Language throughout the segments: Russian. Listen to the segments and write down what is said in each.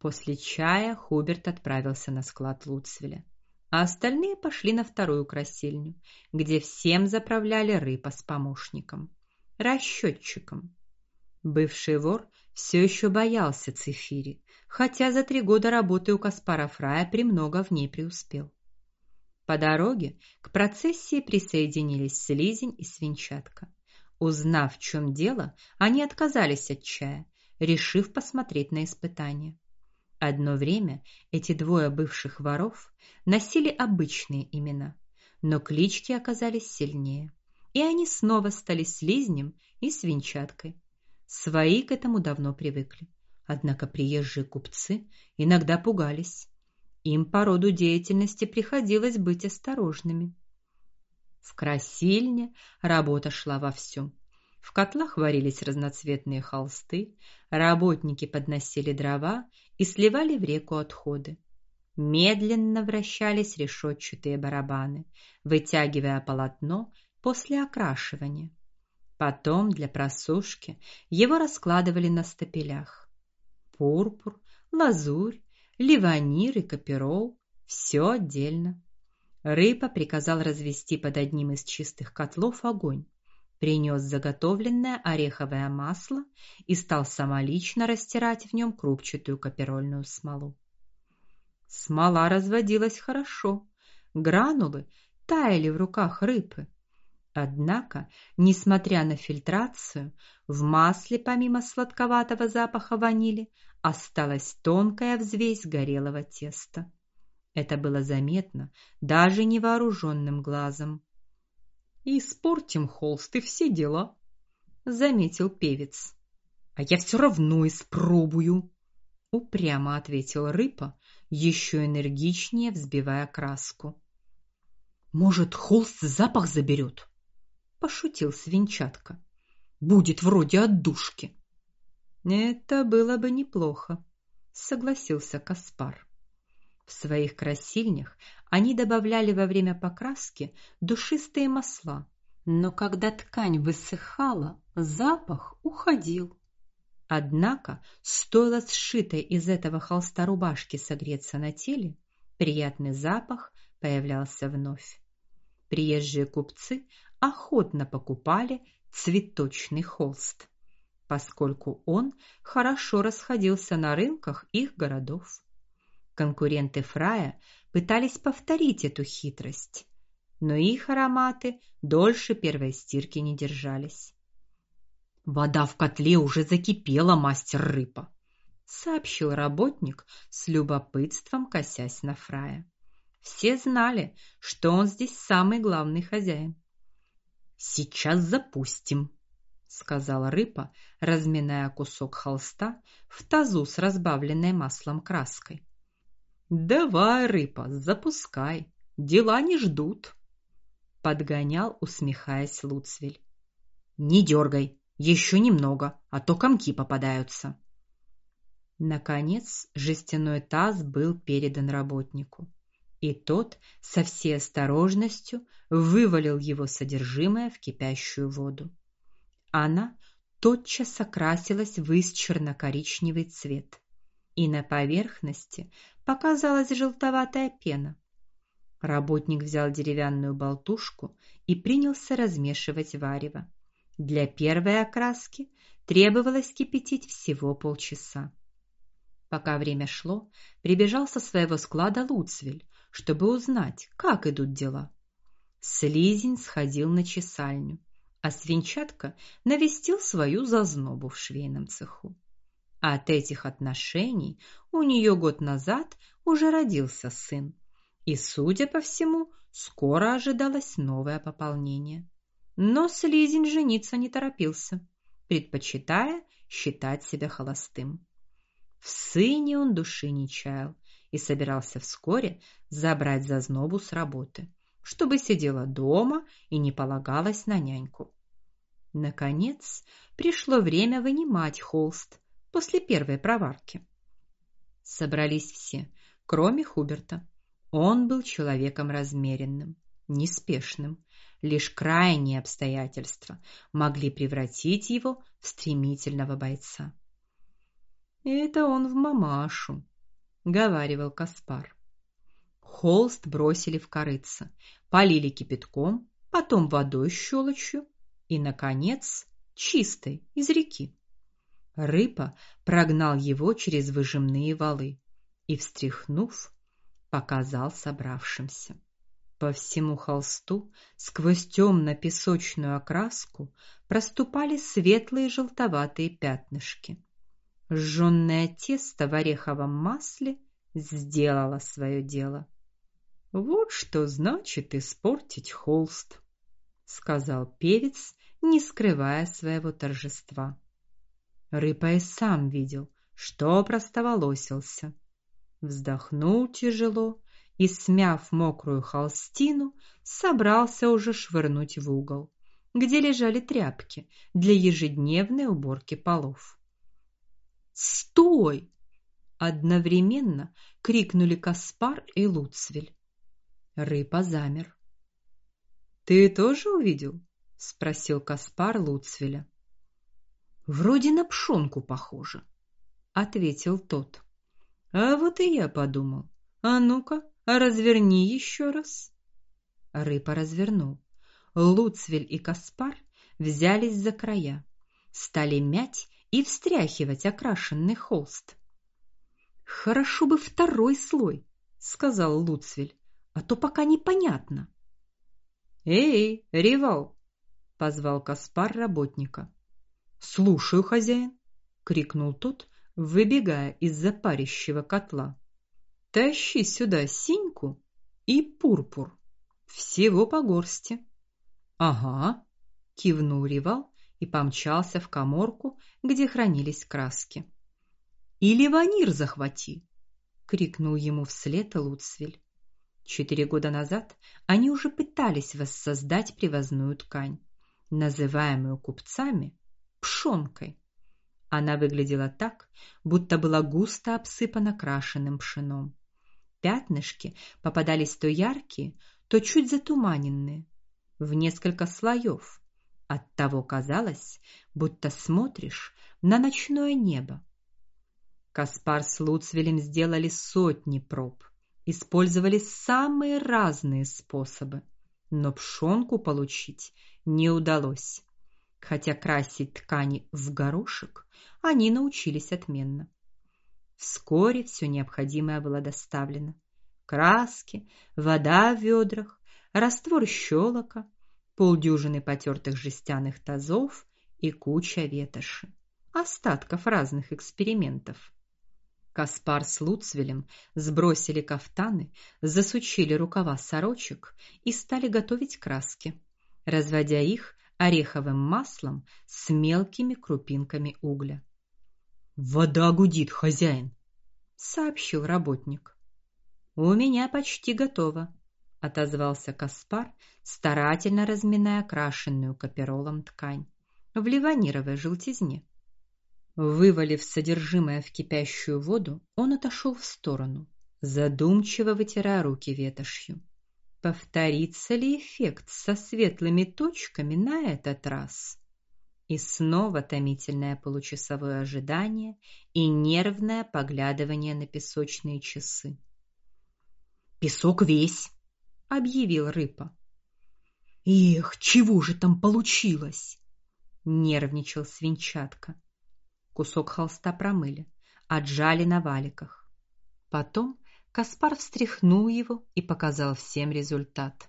После чая Хуберт отправился на склад Луцвеля, а остальные пошли на вторую красильню, где всем заправляли рыба с помощником, расчетчиком. Бывший вор все еще боялся Цифири, хотя за три года работы у Каспара Фрая премного в ней преуспел. По дороге к процессии присоединились Слизень и Свинчатка. Узнав, в чем дело, они отказались от чая, решив посмотреть на испытание. Одно время эти двое бывших воров носили обычные имена, но клички оказались сильнее, и они снова стали слизнем и свинчаткой. Свои к этому давно привыкли. Однако приезжие купцы иногда пугались. Им по роду деятельности приходилось быть осторожными. В красильне работа шла вовсю. В котлах варились разноцветные холсты, работники подносили дрова и сливали в реку отходы. Медленно вращались решетчатые барабаны, вытягивая полотно после окрашивания. Потом для просушки его раскладывали на стапелях. Пурпур, лазурь, ливанир и каперол все отдельно. Рыба приказал развести под одним из чистых котлов огонь принес заготовленное ореховое масло и стал самолично растирать в нем крупчатую каперольную смолу. Смола разводилась хорошо, гранулы таяли в руках рыбы. Однако, несмотря на фильтрацию, в масле помимо сладковатого запаха ванили осталась тонкая взвесь горелого теста. Это было заметно даже невооруженным глазом и испортим холст и все дела, заметил певец. А я все равно испробую, упрямо ответил рыба, еще энергичнее взбивая краску. Может, холст запах заберет? пошутил свинчатка. Будет вроде отдушки. Это было бы неплохо, согласился Каспар. В своих красильнях они добавляли во время покраски душистые масла, но когда ткань высыхала, запах уходил. Однако, стоило сшитой из этого холста рубашки согреться на теле, приятный запах появлялся вновь. Приезжие купцы охотно покупали цветочный холст, поскольку он хорошо расходился на рынках их городов. Конкуренты Фрая пытались повторить эту хитрость, но их ароматы дольше первой стирки не держались. Вода в котле уже закипела, мастер рыба, сообщил работник с любопытством косясь на Фрая. Все знали, что он здесь самый главный хозяин. Сейчас запустим, сказала рыба, разминая кусок холста в тазу с разбавленной маслом краской. Давай, рыба, запускай. Дела не ждут, подгонял, усмехаясь Луцвель. Не дергай, еще немного, а то комки попадаются. Наконец, жестяной таз был передан работнику, и тот со всей осторожностью вывалил его содержимое в кипящую воду. Она тотчас окрасилась в черно-коричневый цвет, и на поверхности показалась желтоватая пена. Работник взял деревянную болтушку и принялся размешивать варево. Для первой окраски требовалось кипятить всего полчаса. Пока время шло, прибежал со своего склада Луцвель, чтобы узнать, как идут дела. Слизень сходил на чесальню, а свинчатка навестил свою зазнобу в швейном цеху. От этих отношений у нее год назад уже родился сын, и, судя по всему, скоро ожидалось новое пополнение. Но Слизень жениться не торопился, предпочитая считать себя холостым. В сыне он души не чаял и собирался вскоре забрать зазнобу с работы, чтобы сидела дома и не полагалась на няньку. Наконец, пришло время вынимать холст после первой проварки. Собрались все, кроме Хуберта. Он был человеком размеренным, неспешным. Лишь крайние обстоятельства могли превратить его в стремительного бойца. Это он в мамашу, говаривал Каспар. Холст бросили в корыце, полили кипятком, потом водой щелочью и наконец чистой из реки. Рыба прогнал его через выжимные валы и, встряхнув, показал собравшимся. По всему холсту сквозь темно песочную окраску проступали светлые желтоватые пятнышки. Жжённое тесто в ореховом масле сделало свое дело. Вот что значит испортить холст, сказал певец, не скрывая своего торжества. Рыба и сам видел, что простоволосился. Вздохнул тяжело и, смяв мокрую холстину, собрался уже швырнуть в угол, где лежали тряпки для ежедневной уборки полов. "Стой!" одновременно крикнули Каспар и Луцвель. Рыба замер. "Ты тоже увидел?" спросил Каспар Луцвеля. "Вроде на пшонку похоже", ответил тот. "А вот и я подумал. А ну-ка, разверни еще раз. Рыба развернул. Луцвель и Каспар взялись за края, стали мять и встряхивать окрашенный холст. Хорошо бы второй слой, сказал Луцвель, а то пока непонятно. Эй, Ривал, позвал Каспар работника. Слушаю, хозяин, крикнул тот, выбегая из запарящего котла. Тащи сюда синьку и пурпур. Всего по горсти. Ага, кивнул Ривал и помчался в каморку, где хранились краски. Или ванир захвати, крикнул ему вслед Луцвель. Четыре года назад они уже пытались воссоздать привозную ткань, называемую купцами пшонкой. Она выглядела так, будто была густо обсыпана крашеным пшеном. Пятнышки попадались то яркие, то чуть затуманенные, в несколько слоев. Оттого казалось, будто смотришь на ночное небо. Каспар с Луцвелем сделали сотни проб, использовали самые разные способы, но пшонку получить не удалось. Хотя красить ткани в горошек они научились отменно. Вскоре все необходимое было доставлено: краски, вода в ведрах, раствор щелока, полдюжины потертых жестяных тазов и куча ветоши, остатков разных экспериментов. Каспар с Луцвелем сбросили кафтаны, засучили рукава сорочек и стали готовить краски, разводя их ореховым маслом с мелкими крупинками угля. Вода гудит, хозяин, сообщил работник. У меня почти готово, отозвался Каспар, старательно разминая крашенную каперолом ткань в ливанировой желтизне. Вывалив содержимое в кипящую воду, он отошел в сторону, задумчиво вытирая руки ветошью. Повторится ли эффект со светлыми точками на этот раз? И снова томительное получасовое ожидание и нервное поглядывание на песочные часы. Песок весь, объявил Рыпа. Эх, чего же там получилось? нервничал свинчатка. Кусок холста промыли, отжали на валиках. Потом Каспар встряхнул его и показал всем результат.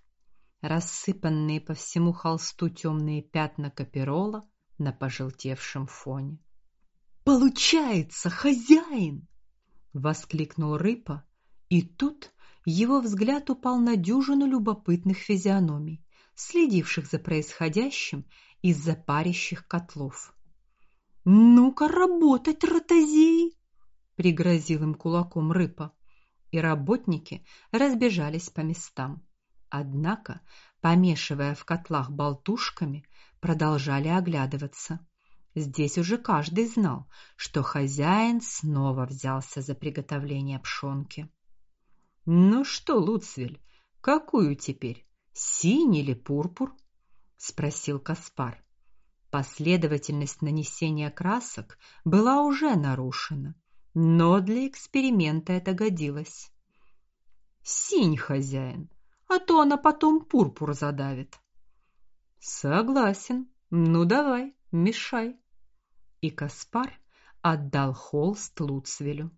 Рассыпанные по всему холсту темные пятна каперола на пожелтевшем фоне. Получается, хозяин, воскликнул Рыпа, и тут его взгляд упал на дюжину любопытных физиономий, следивших за происходящим из-за парящих котлов. Ну-ка работать, ротозеи, пригрозил им кулаком Рыпа, и работники разбежались по местам. Однако, помешивая в котлах болтушками, продолжали оглядываться. Здесь уже каждый знал, что хозяин снова взялся за приготовление пшонки. Ну что, Луцвель, какую теперь? Синий или пурпур? спросил Каспар. Последовательность нанесения красок была уже нарушена, но для эксперимента это годилось. Синь, хозяин, а то она потом пурпур задавит. Согласен. Ну давай, мешай. И Каспар отдал холст Луцвелю.